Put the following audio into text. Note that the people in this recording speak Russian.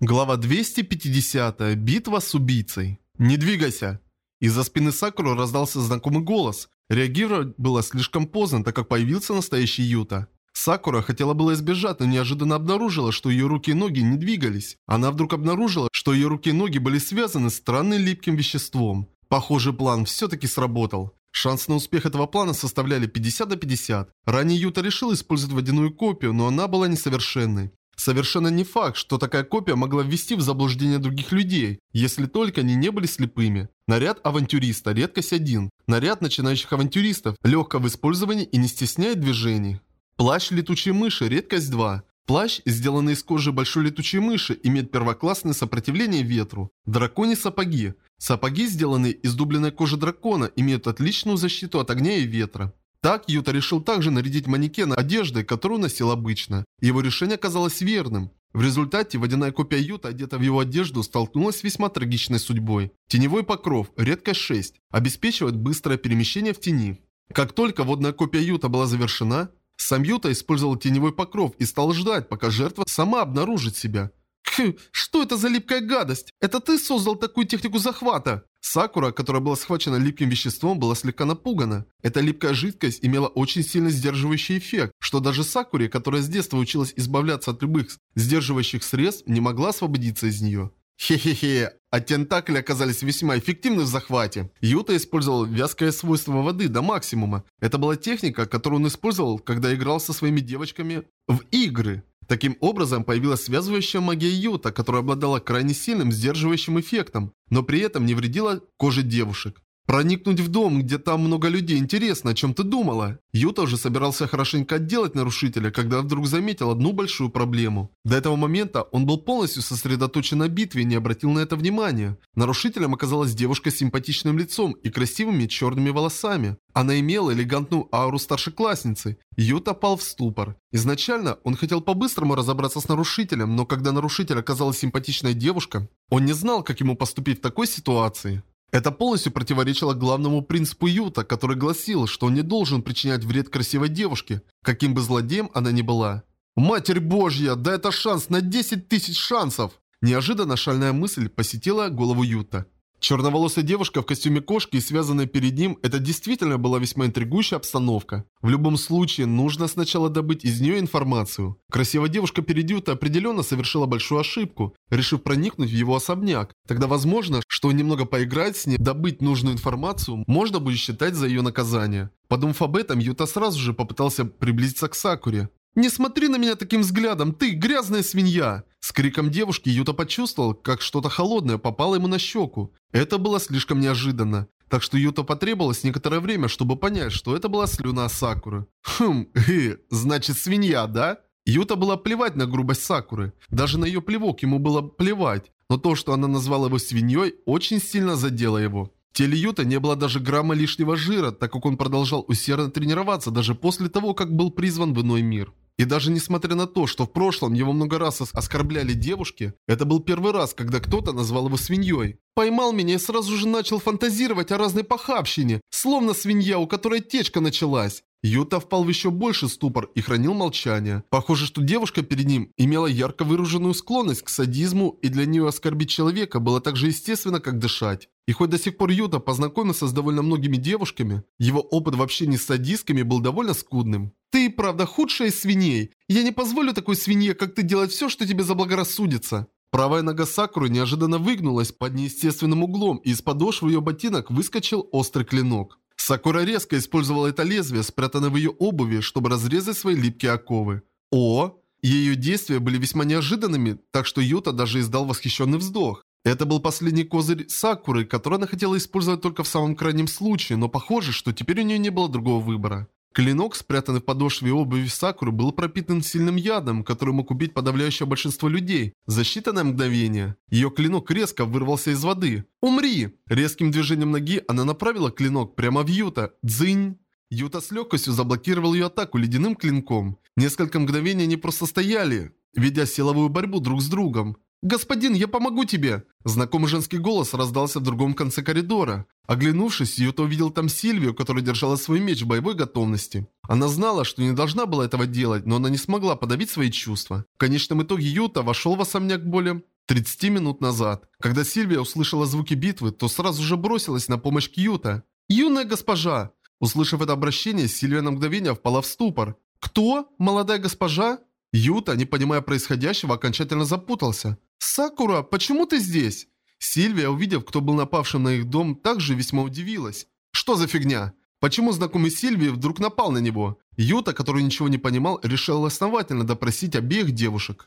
Глава 250. Битва с убийцей. «Не двигайся!» Из-за спины Сакуры раздался знакомый голос. Реагировать было слишком поздно, так как появился настоящий Юта. Сакура хотела было избежать, но неожиданно обнаружила, что ее руки и ноги не двигались. Она вдруг обнаружила, что ее руки и ноги были связаны странным липким веществом. Похожий план все-таки сработал. Шансы на успех этого плана составляли 50 на 50. Ранее Юта решила использовать водяную копию, но она была несовершенной. Совершенно не факт, что такая копия могла ввести в заблуждение других людей, если только они не были слепыми. Наряд авантюриста – редкость 1. Наряд начинающих авантюристов – легко в использовании и не стесняет движений. Плащ летучей мыши – редкость 2. Плащ, сделанный из кожи большой летучей мыши, имеет первоклассное сопротивление ветру. Дракони сапоги. Сапоги, сделанные из дубленной кожи дракона, имеют отличную защиту от огня и ветра. Так Юта решил также нарядить манекена одеждой, которую носил обычно. Его решение оказалось верным. В результате водяная копия Юта, одета в его одежду, столкнулась с весьма трагичной судьбой. Теневой покров, редкость 6, обеспечивает быстрое перемещение в тени. Как только водная копия Юта была завершена, сам Юта использовал теневой покров и стал ждать, пока жертва сама обнаружит себя. Хм, что это за липкая гадость? Это ты создал такую технику захвата? Сакура, которая была схвачена липким веществом, была слегка напугана. Эта липкая жидкость имела очень сильно сдерживающий эффект, что даже Сакуре, которая с детства училась избавляться от любых сдерживающих средств, не могла освободиться из нее. Хе-хе-хе, а тентакли оказались весьма эффективны в захвате. Юта использовал вязкое свойство воды до максимума. Это была техника, которую он использовал, когда играл со своими девочками в игры. Таким образом, появилась связывающая магия Юта, которая обладала крайне сильным сдерживающим эффектом, но при этом не вредила коже девушек. Проникнуть в дом, где там много людей, интересно, о чем ты думала? Юта уже собирался хорошенько отделать нарушителя, когда вдруг заметил одну большую проблему. До этого момента он был полностью сосредоточен на битве и не обратил на это внимания. Нарушителем оказалась девушка с симпатичным лицом и красивыми черными волосами. Она имела элегантную ауру старшеклассницы. Юта пал в ступор. Изначально он хотел по-быстрому разобраться с нарушителем, но когда нарушитель оказалась симпатичная девушка, он не знал, как ему поступить в такой ситуации. Это полностью противоречило главному принципу Юта, который гласил, что он не должен причинять вред красивой девушке, каким бы злодеем она ни была. «Матерь Божья, да это шанс на 10 тысяч шансов!» Неожиданно шальная мысль посетила голову Юта. Черноволосая девушка в костюме кошки и связанная перед ним, это действительно была весьма интригующая обстановка. В любом случае, нужно сначала добыть из нее информацию. Красивая девушка перед Юта определенно совершила большую ошибку, решив проникнуть в его особняк. Тогда возможно, что немного поиграть с ней, добыть нужную информацию, можно будет считать за ее наказание. Подумав об этом, Юта сразу же попытался приблизиться к Сакуре. «Не смотри на меня таким взглядом, ты грязная свинья!» С криком девушки Юта почувствовал, как что-то холодное попало ему на щеку. Это было слишком неожиданно. Так что Юта потребовалось некоторое время, чтобы понять, что это была слюна Сакуры. Хм, э, значит свинья, да? Юта была плевать на грубость Сакуры. Даже на ее плевок ему было плевать. Но то, что она назвала его свиньей, очень сильно задело его. В теле Юта не было даже грамма лишнего жира, так как он продолжал усердно тренироваться даже после того, как был призван в иной мир. И даже несмотря на то, что в прошлом его много раз оскорбляли девушки, это был первый раз, когда кто-то назвал его свиньей. Поймал меня и сразу же начал фантазировать о разной похабщине, словно свинья, у которой течка началась. Юта впал в еще больший ступор и хранил молчание. Похоже, что девушка перед ним имела ярко выраженную склонность к садизму, и для нее оскорбить человека было так же естественно, как дышать. И хоть до сих пор Юта познакомился с довольно многими девушками, его опыт в общении с садистками был довольно скудным. «Ты, правда, худшая из свиней. Я не позволю такой свинье, как ты, делать все, что тебе заблагорассудится». Правая нога Сакуры неожиданно выгнулась под неестественным углом, и из подошвы ее ботинок выскочил острый клинок. Сакура резко использовала это лезвие, спрятанное в ее обуви, чтобы разрезать свои липкие оковы. О! Ее действия были весьма неожиданными, так что Юта даже издал восхищенный вздох. Это был последний козырь Сакуры, который она хотела использовать только в самом крайнем случае, но похоже, что теперь у нее не было другого выбора. Клинок, спрятанный в подошве обуви Сакуры, был пропитан сильным ядом, который мог убить подавляющее большинство людей за считанное мгновение. Ее клинок резко вырвался из воды. «Умри!» Резким движением ноги она направила клинок прямо в Юта. «Дзынь!» Юта с легкостью заблокировал ее атаку ледяным клинком. Несколько мгновений они просто стояли, ведя силовую борьбу друг с другом. «Господин, я помогу тебе!» Знакомый женский голос раздался в другом конце коридора. Оглянувшись, Юта увидел там Сильвию, которая держала свой меч в боевой готовности. Она знала, что не должна была этого делать, но она не смогла подавить свои чувства. В конечном итоге Юта вошел в особняк более 30 минут назад. Когда Сильвия услышала звуки битвы, то сразу же бросилась на помощь Кьюта. «Юная госпожа!» Услышав это обращение, Сильвия на мгновение впала в ступор. «Кто? Молодая госпожа?» Юта, не понимая происходящего, окончательно запутался. «Сакура, почему ты здесь?» Сильвия, увидев, кто был напавшим на их дом, также весьма удивилась. «Что за фигня? Почему знакомый Сильвии вдруг напал на него?» Юта, который ничего не понимал, решил основательно допросить обеих девушек.